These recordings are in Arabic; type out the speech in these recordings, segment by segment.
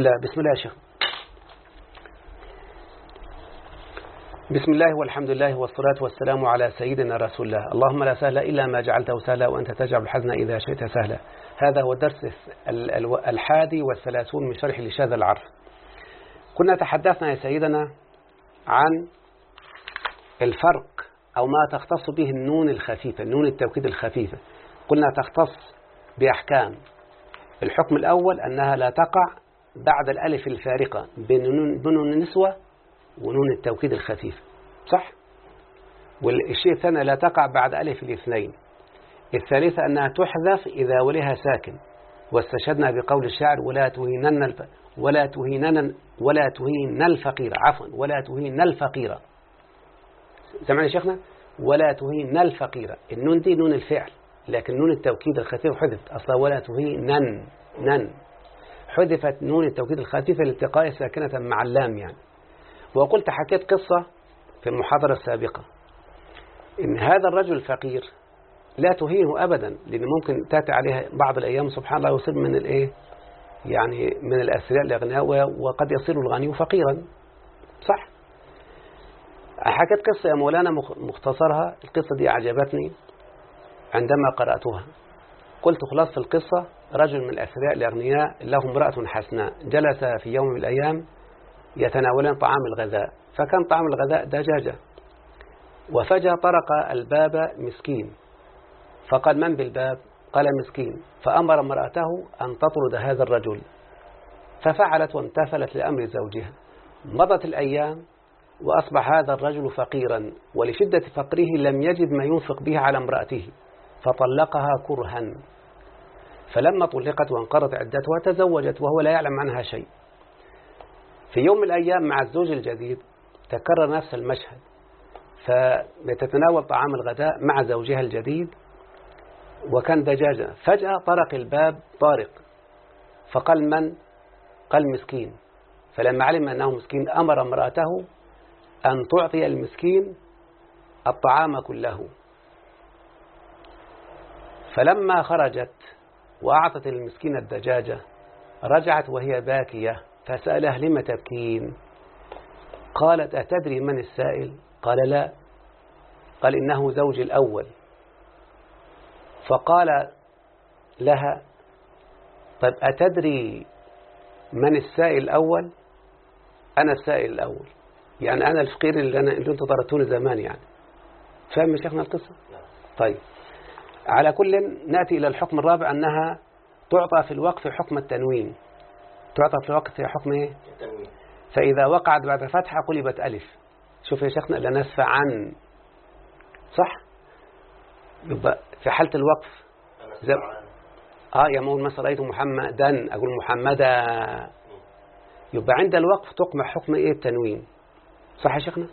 لا بسم الله يا شيخ. بسم الله والحمد لله والصلاة والسلام على سيدنا رسول الله. اللهم لا سهل إلا ما جعلته سهلا وأنت تجعل الحزن إذا شئت سهلا. هذا هو الدرس الحادي والثلاثون من شرح لشاذ العرف. كنا تحدثنا يا سيدنا عن الفرق أو ما تختص به النون الخفيفة النون التوكيد الخفيفة. قلنا تختص بأحكام. الحكم الأول أنها لا تقع بعد الألف الفارقة بين نون النسوة ونون التوكيد الخفيف صح؟ والشيء الثاني لا تقع بعد ألف الاثنين. الثالثة أنها تحذف إذا ولها ساكن. واستشهدنا بقول الشاعر ولا تهينن الف... ولا تهينن ولا تهين الفقير. عفوا ولا تهين الفقير. سمعنا شيخنا؟ ولا تهين الفقير. النون دي نون الفعل لكن نون التوكيد الخفيف حذفت. أصلا ولا تهينن نن. حذفت نون التوكيد الخفيفة لالتقاء ساكنة مع اللام يعني. وقلت حكيت قصة في المحاضرة السابقة. إن هذا الرجل الفقير لا تهينه أبدا لأن ممكن تأتي عليها بعض الأيام سبحان الله يصير من الإيه؟ يعني من الأثرياء الأغنياء وقد يصير الغني فقيرا. صح. حكيت قصة يا مولانا مختصرها. القصة دي أعجبتني عندما قرأتها. قلت خلاص القصة رجل من الأثرياء الأغنياء له امرأة حسناء جلس في يوم من الأيام يتناولان طعام الغذاء. فكان طعام الغذاء دجاجة. وفجأة طرق الباب مسكين. فقال من بالباب؟ قال مسكين. فأمر امرأته أن تطرد هذا الرجل. ففعلت وامتثلت لأمر زوجها. مضت الأيام وأصبح هذا الرجل فقيرا ولشدة فقره لم يجد ما ينفق به على امرأته. فطلقها كرها. فلما طلقت وانقرضت عدتها تزوجت وهو لا يعلم عنها شيء. في يوم من الأيام مع الزوج الجديد تكرر نفس المشهد فتتناول طعام الغداء مع زوجها الجديد وكان دجاجة. فجأة طرق الباب طارق فقال من؟ قال مسكين فلما علم أنه مسكين أمر امرأته أن تعطي المسكين الطعام كله. فلما خرجت وأعطت المسكين الدجاجة رجعت وهي باكية فسأله لم تبكين؟ قالت أتدري من السائل؟ قال لا. قال إنه زوج الأول. فقال لها طيب أتدري من السائل الأول؟ أنا السائل الأول. يعني أنا الفقير اللي, أنا اللي أنتم طردتوني زمان يعني. فاهم يا شيخنا القصة؟ طيب. على كل نأتي إلى الحكم الرابع أنها تعطى في الوقف حكم التنوين. تعطى في الوقف حكم إيه؟ التنوين. فإذا وقعت بعد فتحة قلبت ألف. شوف يا شيخنا لا نسفع عن صح؟ يبقى في حالة الوقف زي آه يا مول مثلا رأيت محمدا أقول محمدا. يبقى عند الوقف تقمع حكم إيه؟ التنوين. صح يا شيخنا؟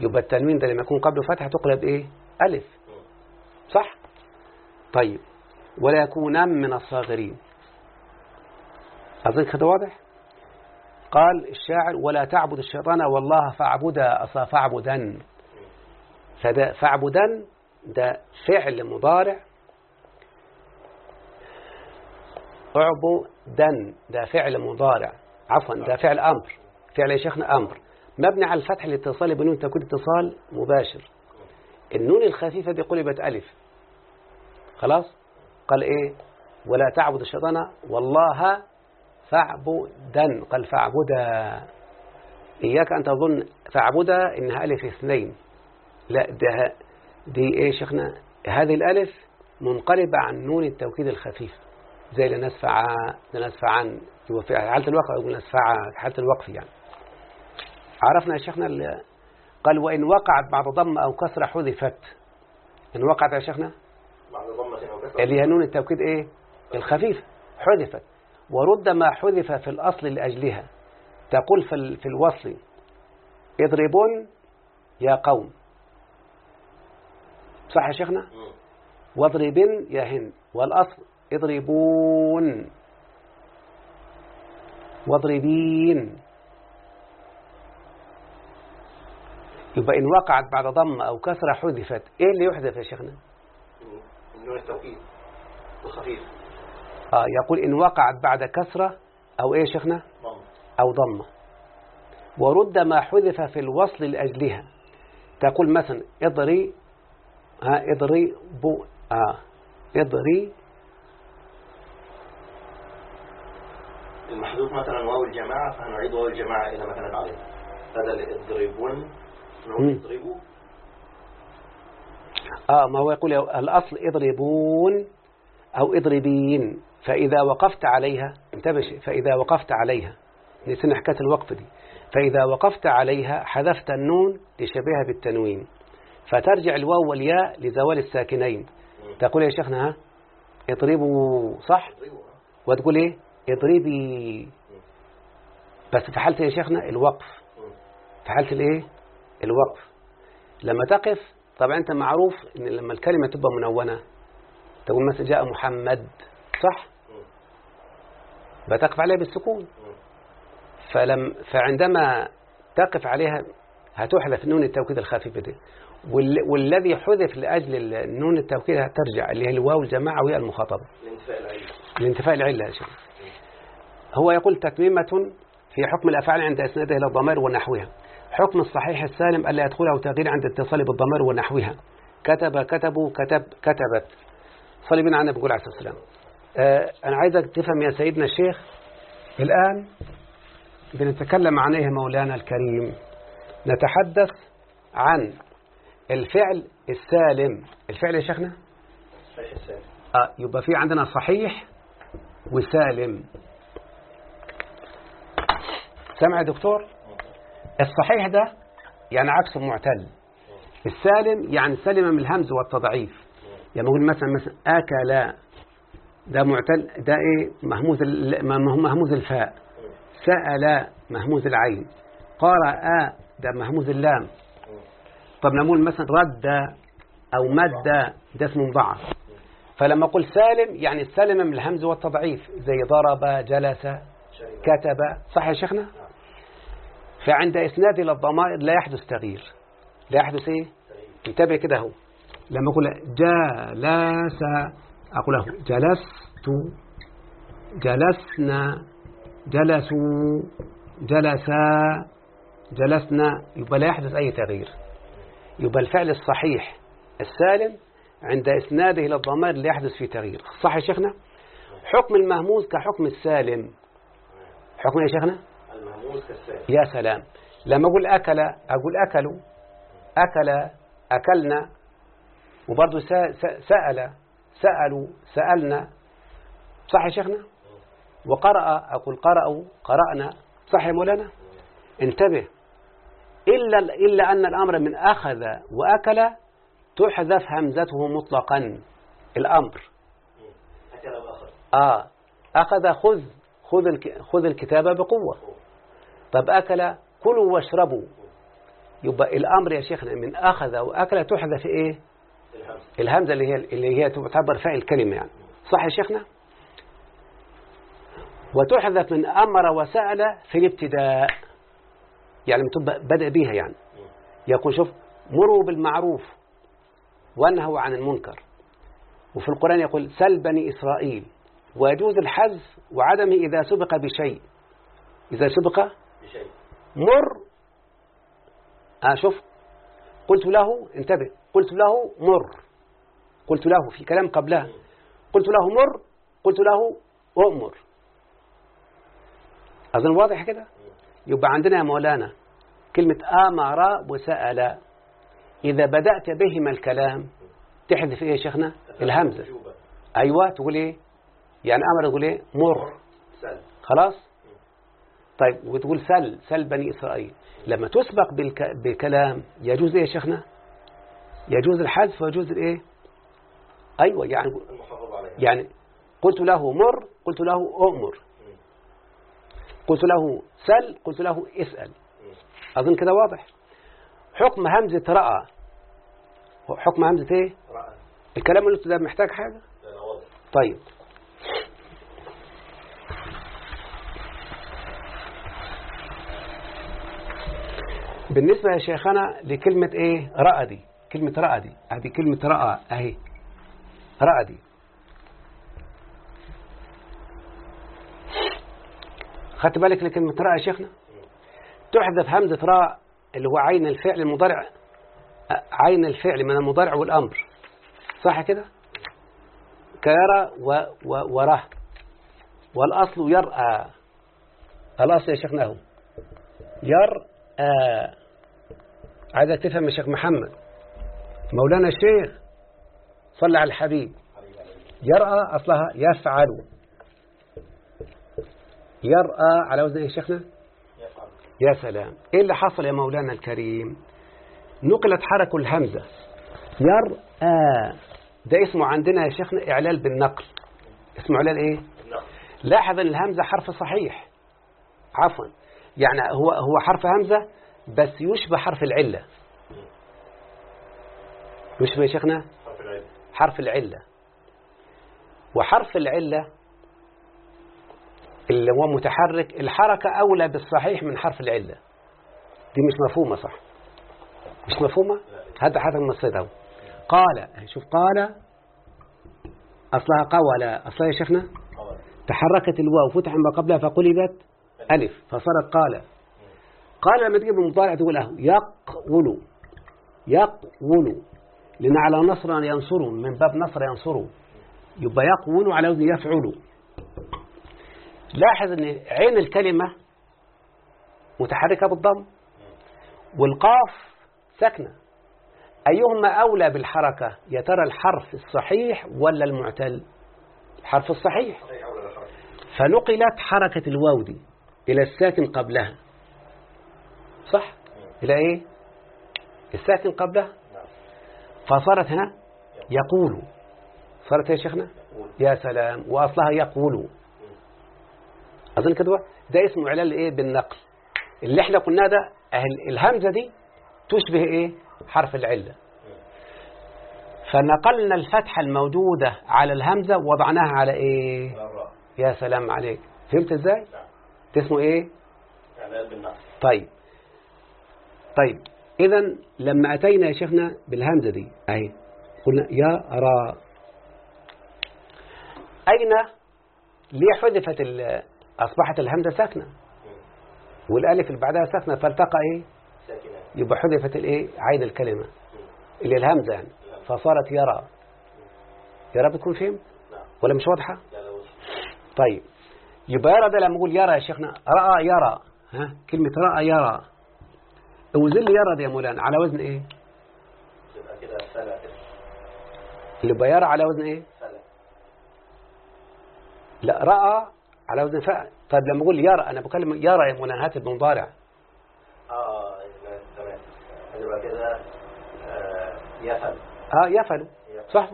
يبقى التنوين ده لما يكون قبل فتحة تقلب إيه؟ ألف. صح؟ طيب. ولا يكونان من الصاغرين. أظن كده واضح؟ قال الشاعر ولا تعبد الشيطان والله فاعبدا فاعبدا فاعبدا ده فعل مضارع. اعبدا ده فعل مضارع. عفوا ده فعل أمر. فعل يا شيخنا أمر. مبني على الفتح الاتصال بنون تكون اتصال مباشر. النون الخفيفة دي قلبت ألف. خلاص؟ قال إيه؟ ولا تعبد الشيطان والله فاعبدا. قال فاعبدا. إياك أن تظن فاعبدا إنها ألف اثنين. لا ده دي إيه شيخنا؟ هذه الألف منقلبة عن نون التوكيد الخفيف زي لنسفع لنسفع عن في حالة الوقف يقول نسفع حالة الوقف يعني. عرفنا يا شيخنا قال وإن وقعت بعد ضم أو كسرة حذفت. إن وقعت يا شيخنا؟ اللي هي نون التوكيد إيه؟ الخفيفة حذفت. ورد ما حذف في الأصل لأجلها. تقول في, في الوصل اضربون يا قوم. صح يا شيخنا؟ واضربن يا هند. والأصل اضربون. واضربين. يبقى إن وقعت بعد ضم أو كسرة حذفت إيه اللي يحذف يا شيخنا؟ نون التوكيد الخفيف آه يقول إن وقعت بعد كسرة أو إيه شيخنا؟ ضم. أو ضمة ورد ما حذف في الوصل لأجلها. تقول مثلا اضري ها اضري بو آه اضري. المحذوف مثلا واو الجماعة فهنعيد واو الجماعة إلى كانت عليه. بدل اضربون. نقول اضربوا. آه ما هو يقول الأصل إضربون أو إضربين. فإذا وقفت عليها انتبه فإذا وقفت عليها نسينا حكاية الوقف دي. فإذا وقفت عليها حذفت النون لشبهها بالتنوين. فترجع الواو والياء لزوال الساكنين. تقول يا شيخنا ها؟ اضربوا صح؟ وتقول إيه؟ اضربي. بس في حالة يا شيخنا الوقف. في حالة الإيه؟ الوقف. لما تقف طبعا أنت معروف إن لما الكلمة تبقى منونة تقول مثلا جاء محمد صح؟ بتقف عليها بالسكون. فلم فعندما تقف عليها هتحذف نون التوكيد الخفيفة دي. وال- والذي حذف لأجل النون التوكيد هترجع اللي هي الواو الجماعة وهي المخاطبة. الانتفاء العلمي لانتفاء العلة يا شيخ. هو يقول تتميمة في حكم الأفعال عند إسنادها إلى الضمير ونحوها. حكم الصحيح السالم ألا يدخله تغيير عند اتصال بالضمير ونحوها. كتب كتبوا كتب كتبت. صلي بنا على النبي عليه الصلاة والسلام. آه أنا عايزك تفهم يا سيدنا الشيخ الآن بنتكلم عن إيه مولانا الكريم. نتحدث عن الفعل السالم. الفعل يا شيخنا؟ صحيح السالم آه يبقى في عندنا صحيح وسالم. سامع يا دكتور؟ الصحيح ده يعني عكس المعتل. السالم يعني سلم من الهمز والتضعيف. يعني نقول مثلا مثلا أكل ده معتل ده إيه؟ مهموز مهموز الفاء. سأل مهموز العين. قرأ ده مهموز اللام. طب نقول مثلا رد أو مد ده اسمه مضاعف. فلما أقول سالم يعني سلم من الهمز والتضعيف. زي ضرب جلس كتب. صح يا شيخنا؟ فعند إسناد إلى الضمائر لا يحدث تغيير. لا يحدث إيه؟ انتبه كده هو لما أقول جلس له جلست جلسنا جلسوا جلسا جلسنا. يبقى لا يحدث أي تغيير. يبقى الفعل الصحيح السالم عند إسناده إلى الضمائر لا يحدث فيه تغيير. صح يا شيخنا؟ حكم المهموز كحكم السالم. حكم يا شيخنا؟ يا سلام. لما أقول أكل أقول أكلوا. أكل أكلنا. وبرضه سأل سألوا سألنا. صح يا شيخنا؟ وقرأ أقول قرأوا قرأنا. صح يا مولانا؟ انتبه. إلا, إلا أن الأمر من أخذ وأكل تحذف همزته مطلقا. الأمر. أكل وأخذ آه. أخذ خذ خذ خذ الكتاب بقوة. طب أكل كلوا واشربوا. يبقى الأمر يا شيخنا من أخذ وأكل تحذف إيه؟ الهمزة. اللي هي اللي هي تعتبر فاعل الكلمة يعني. صح يا شيخنا؟ وتحذف من أمر وسأل في الابتداء. يعني تبقى بدأ بها يعني. يقول شوف مروا بالمعروف وانهوا عن المنكر. وفي القرآن يقول سل بني إسرائيل ويجوز الحذف وعدمه إذا سبق بشيء. إذا سبق مر. آه شوف. قلت له انتبه. قلت له مر. قلت له في كلام قبلها. قلت له مر. قلت له أؤمر أظن واضح كده؟ يبقى عندنا يا مولانا كلمة آمر وسأل. إذا بدأت بهما الكلام تحذف إيه يا شيخنا؟ الهمزة. أيوة تقول إيه؟ يعني أمر تقول إيه؟ مر. خلاص؟ طيب وتقول سل سل بني إسرائيل. لما تسبق بالك... بكلام يجوز إيه يا شيخنا؟ يجوز الحذف ويجوز الإيه أيوة يعني يعني قلت له مر قلت له أؤمر قلت له سل قلت له اسأل. أظن كده واضح. حكم همزة رأى. حكم همزة إيه؟ رأى. الكلام اللي قلته ده محتاج حاجة؟ طيب. بالنسبة يا شيخنا لكلمة إيه؟ رأى دي. كلمة رأى دي. هذه كلمة رأى أهي. رأى دي. خدت بالك لكلمة راء يا شيخنا؟ تحذف همزة راء اللي هو عين الفعل المضارع عين الفعل من المضارع والأمر. صح كده؟ كيرى و و وراه. والأصل يرأى. الأصل يا شيخنا هو. يرأى. عايزك تفهم يا شيخ محمد. مولانا الشيخ صلى على الحبيب. يرأى أصلها يفعل. يرأى على وزن إيه يا شيخنا؟ يا سلام. إيه اللي حصل يا مولانا الكريم؟ نقلت حركة الهمزة. يرأى. ده اسمه عندنا يا شيخنا إعلال بالنقل. اسمه إعلال إيه؟ نعم لاحظ إن الهمزة حرف صحيح. عفوا. يعني هو هو حرف همزة بس يشبه حرف العلة. يشبه يا شيخنا؟ حرف العلة. وحرف العلة اللي هو متحرك الحركة أولى بالصحيح من حرف العلة. دي مش مفهومة صح؟ مش مفهومة؟ هذا الصيد أهو. قال شوف قال أصلها قول أصلها يا شيخنا؟ تحركت الواو فتح ما قبلها فقلبت ألف. فصارت قال. قال لما تجيب المضارع تقول له يقول يقول. لأن على نصر ينصر من باب نصر ينصر. يبقى يقول على وزن يفعل. لاحظ إن عين الكلمة متحركة بالضم والقاف ساكنة. أيهما أولى بالحركة؟ يا ترى الحرف الصحيح ولا المعتل؟ الحرف الصحيح. فنقلت حركة الواو دي إلى الساكن قبلها. صح؟ إلى إيه؟ الساكن قبلها؟ نعم فصارت هنا؟ يقول. صارت يا شيخنا؟ يا سلام. وأصلها يقول. أظن كده ده اسمه إعلال إيه بالنقل اللي إحنا قلناه ده أهل- الهمزة دي تشبه إيه؟ حرف العلة. فنقلنا الفتحة الموجودة على الهمزة ووضعناها على إيه؟ يا سلام عليك. فهمت إزاي؟ نعم. ده اسمه إيه؟ إعلان بالنقل طيب. طيب إذا لما أتينا يا شيخنا بالهمزة دي أهي قلنا يا را. أين؟ ليه حذفت أصبحت الهمزة ساكنة؟ والألف اللي بعدها ساكنة فالتقى إيه؟ ساكنة. يبقى حذفت الإيه؟ عين الكلمة. اللي الهمزة يعني. فصارت يرى يرى بتكون فهمت؟ نعم. ولا مش واضحة؟ طيب يبقى يرى ده لما أقول يرى يا شيخنا رأى يرى ها كلمة رأى يرى وزن دي يا مولانا على وزن إيه؟ يبقى كده اللي يرى على وزن سلا لا رأى على وزن فعل طيب لما أقول يرى أنا بكلم يرى يا مولانا هات المضارع آه تمام يبقى كده آه، يفعل. آه يفعل صح؟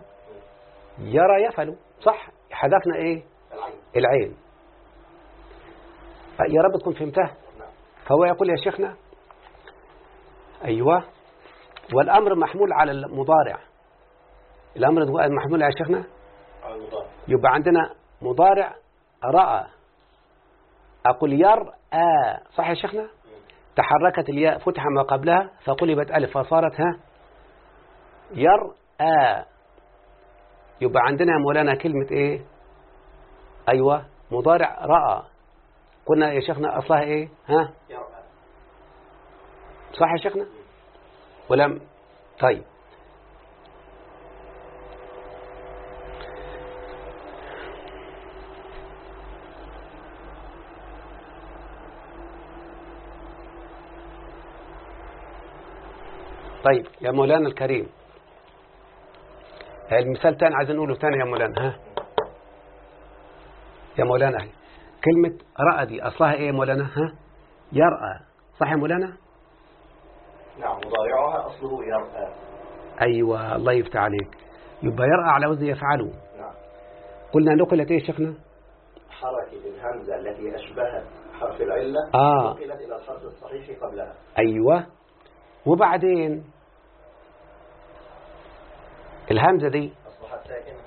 يرى يفعل. صح؟ حذفنا إيه؟ العين. العين يا رب تكون فهمتها. فهو يقول يا شيخنا أيوة. والأمر محمول على المضارع. الأمر محمول على شيخنا؟ على المضاف يبقى عندنا مضارع رأى أقول يرأى صح يا شيخنا؟ تحركت الياء فتح ما قبلها فقلبت ألف فصارت ها؟ يرأى يبقى عندنا يا مولانا كلمة إيه؟ أيوة. مضارع رأى. قلنا يا شيخنا أصلها إيه؟ ها؟ صح يا شيخنا؟ ولم طيب. طيب يا مولانا الكريم. المثال تاني عايزين نقوله تاني يا مولانا. ها؟ يا مولانا. كلمة رأى دي أصلها إيه يا مولانا؟ ها؟ يرأى. صح يا مولانا؟ نعم مضارعها أصله يرأى أيوة الله يفتح عليك. يبقى يرأى على وزن يفعله. نعم. قلنا نقلت يا شيخنا؟ حركة الهمزة التي أشبهت حرف العلة آه. نقلت إلى الحرف الصحيح قبلها. أيوة. وبعدين؟ الهمزة دي أصبحت ساكنة.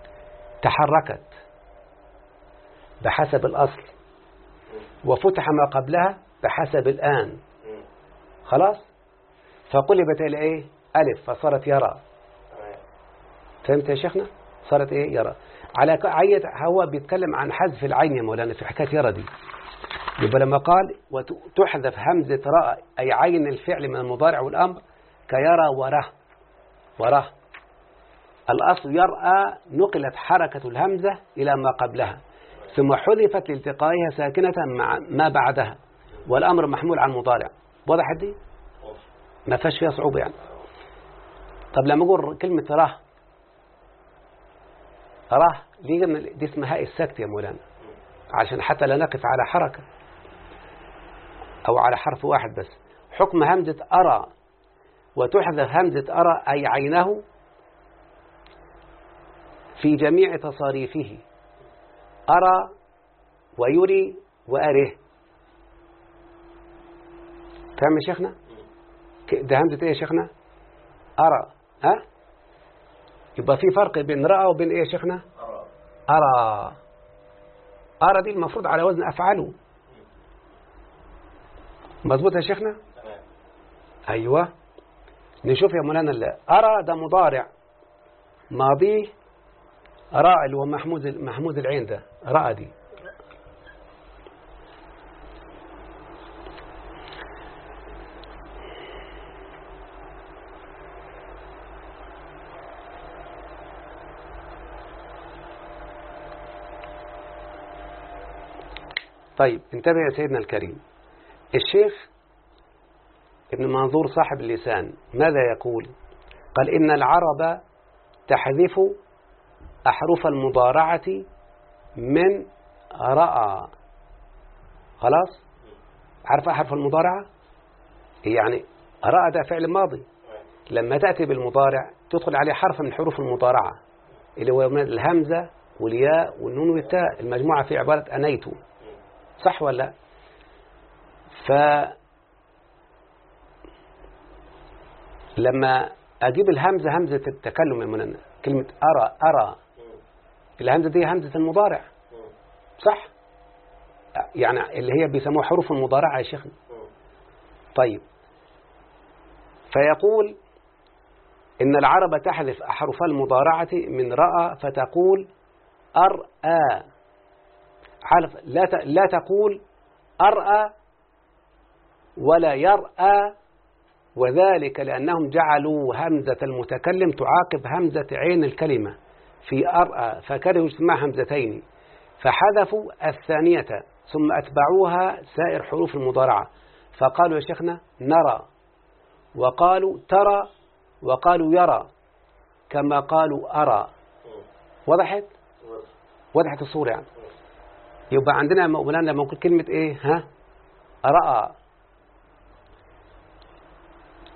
تحركت بحسب الأصل. وفتح ما قبلها بحسب الآن. خلاص؟ فقلبت إلى إيه؟ ألف فصارت يرى. فهمت يا شيخنا؟ صارت إيه؟ يرى. على عية هو بيتكلم عن حذف العين يا مولانا في حكاية يرى دي. يبقى لما قال وتحذف همزة راء أي عين الفعل من المضارع والأمر كيرى وره وره الأصل يرأى نقلت حركة الهمزة إلى ما قبلها ثم حذفت لالتقائها ساكنة مع ما بعدها والأمر محمول على المضارع وضحت دي؟ ما فيهاش فيها صعوبة يعني. طب لما أقول كلمة راه راه ليه دي اسمها السكت يا مولانا. عشان حتى لا نقف على حركة أو على حرف واحد بس. حكم همزة أرى وتحذف همزة أرى أي عينه في جميع تصاريفه. أرى ويري وأره. فهم يا شيخنا؟ ده همزة إيه يا شيخنا؟ أرى ها؟ يبقى في فرق بين رأى وبين إيه يا شيخنا؟ أرى. أرى. دي المفروض على وزن أفعله مظبوط يا شيخنا؟ أيوة. نشوف يا مولانا الله أرى ده مضارع. ماضيه راء اللي هو محمود محمود العين ده راء دي. طيب انتبه يا سيدنا الكريم. الشيخ ابن منظور صاحب اللسان ماذا يقول؟ قال إن العرب تحذف أحرف المضارعة من رأى. خلاص؟ عارف أحرف المضارعة؟ يعني رأى ده فعل ماضي. لما تأتي بالمضارع تدخل عليه حرف من حروف المضارعة اللي هو الهمزة والياء والنون والتاء المجموعة في عبارة أنيت صح ولا ف لما أجيب الهمزة همزة التكلم منى كلمة أرى أرى. الهمزة دي همزة المضارع. صح؟ يعني اللي هي بيسموها حروف المضارعة يا شيخنا. طيب. فيقول إن العرب تحذف أحرف المضارعة من رأى فتقول أرأى. حالف لا لا تقول أرأى ولا يرأى وذلك لأنهم جعلوا همزة المتكلم تعاقب همزة عين الكلمة في أرأى فكرهوا اجتماع همزتين فحذفوا الثانية ثم أتبعوها سائر حروف المضارعة. فقالوا يا شيخنا نرى وقالوا ترى وقالوا يرى كما قالوا أرى. وضحت؟ وضحت. الصورة يعني. يبقى عندنا مولانا لما نقول كلمة إيه؟ ها؟ رأى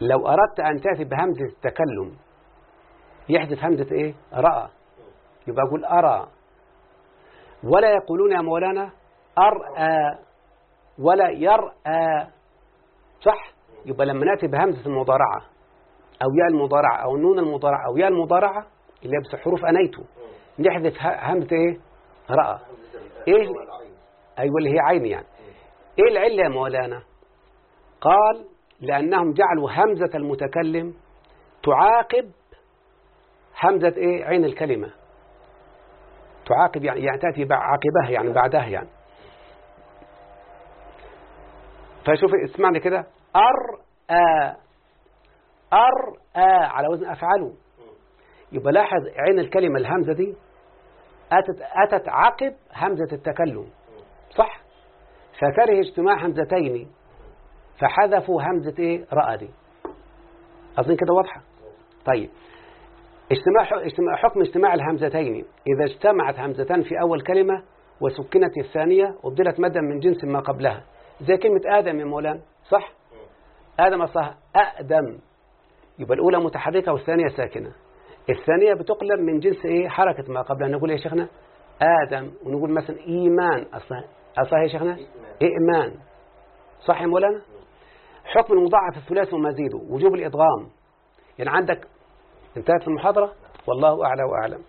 لو أردت أن تأتي بهمزة التكلم يحدث همزة إيه؟ رأى يبقى أقول أرى. ولا يقولون يا مولانا أرأى. ولا يرأى. صح؟ يبقى لما نأتي بهمزة المضارعة أو ياء المضارعة أو نون المضارعة أو ياء المضارعة اللي هي بس حروف أنيته نحذف همزة إيه؟ رأى. إيه أيوة اللي هي عين يعني. إيه العلة يا مولانا؟ قال لأنهم جعلوا همزة المتكلم تعاقب همزة إيه؟ عين الكلمة. تعاقب يعني, يعني تأتي عاقبها يعني بعدها يعني. فشوف اسمعني كده. أر آ. أر آ على وزن أفعله. يبقى لاحظ عين الكلمة الهمزة دي أتت, أتت عقب همزة التكلم صح؟ فكره اجتماع همزتين فحذفوا همزة إيه؟ رأى دي أظن كده واضحة؟ طيب. اجتماع حكم اجتماع الهمزتين إذا اجتمعت همزتان في أول كلمة وسكنت الثانية وبدلت مدا من جنس ما قبلها. زي كلمة آدم يا مولانا صح؟ آدم أصلها أقدم. يبقى الأولى متحركة والثانية ساكنة. الثانية بتقلب من جنس إيه؟ حركة ما قبلها نقول يا شيخنا؟ آدم. ونقول مثلا إيمان. أصلها أصلها يا شيخنا؟ إيمان. صح يا مولانا؟ حكم المضاعف الثلاث ومزيده. وجوب الإدغام. يعني عندك انتهت المحاضرة؟ والله أعلى وأعلم.